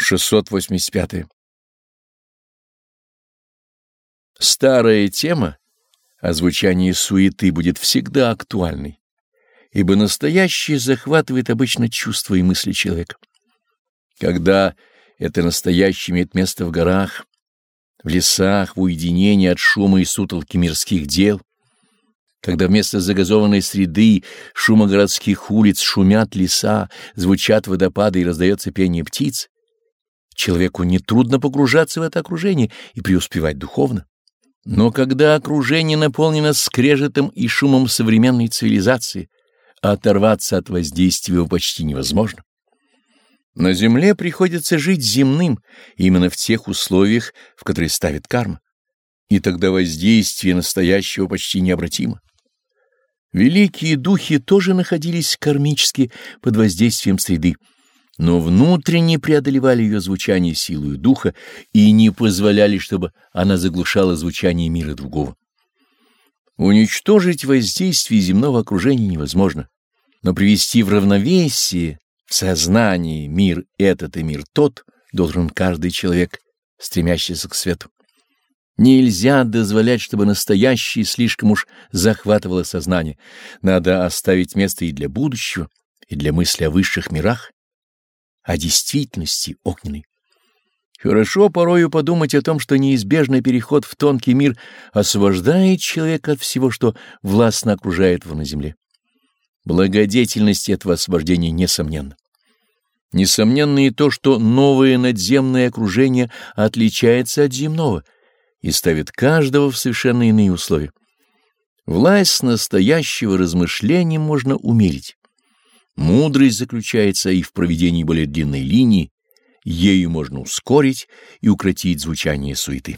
685. Старая тема о звучании суеты будет всегда актуальной, ибо настоящее захватывает обычно чувства и мысли человека. Когда это настоящее имеет место в горах, в лесах, в уединении от шума и сутолки мирских дел, когда вместо загазованной среды шума городских улиц шумят леса, звучат водопады и раздается пение птиц, человеку нетрудно погружаться в это окружение и преуспевать духовно. Но когда окружение наполнено скрежетом и шумом современной цивилизации, оторваться от воздействия почти невозможно. На земле приходится жить земным, именно в тех условиях, в которые ставит карма. И тогда воздействие настоящего почти необратимо. Великие духи тоже находились кармически под воздействием среды, но внутренне преодолевали ее звучание силою духа и не позволяли, чтобы она заглушала звучание мира другого. Уничтожить воздействие земного окружения невозможно, но привести в равновесие, в сознание мир этот и мир тот должен каждый человек, стремящийся к свету. Нельзя дозволять, чтобы настоящее слишком уж захватывало сознание. Надо оставить место и для будущего, и для мысли о высших мирах, о действительности огненной. Хорошо порою подумать о том, что неизбежный переход в тонкий мир освобождает человека от всего, что властно окружает его на земле. Благодетельность этого освобождения несомненна. Несомненно и то, что новое надземное окружение отличается от земного — и ставит каждого в совершенно иные условия. Власть настоящего размышления можно умерить. Мудрость заключается и в проведении более длинной линии, ею можно ускорить и укротить звучание суеты.